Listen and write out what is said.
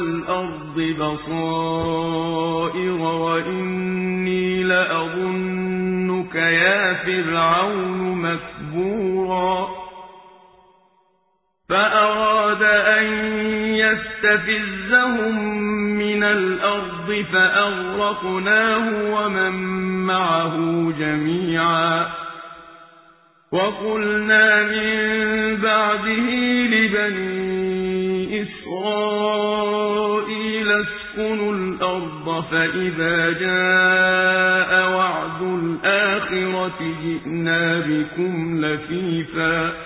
والأرض بصائر وإني لأظنك يا فرعون مكبورا فأراد أن يستفزهم من الأرض فأغرقناه ومن معه جميعا. وقلنا من بعده لبني إسرائيل اسكنوا الأرض فإذا جاء وعد الآخرة جئنا بكم لفيفا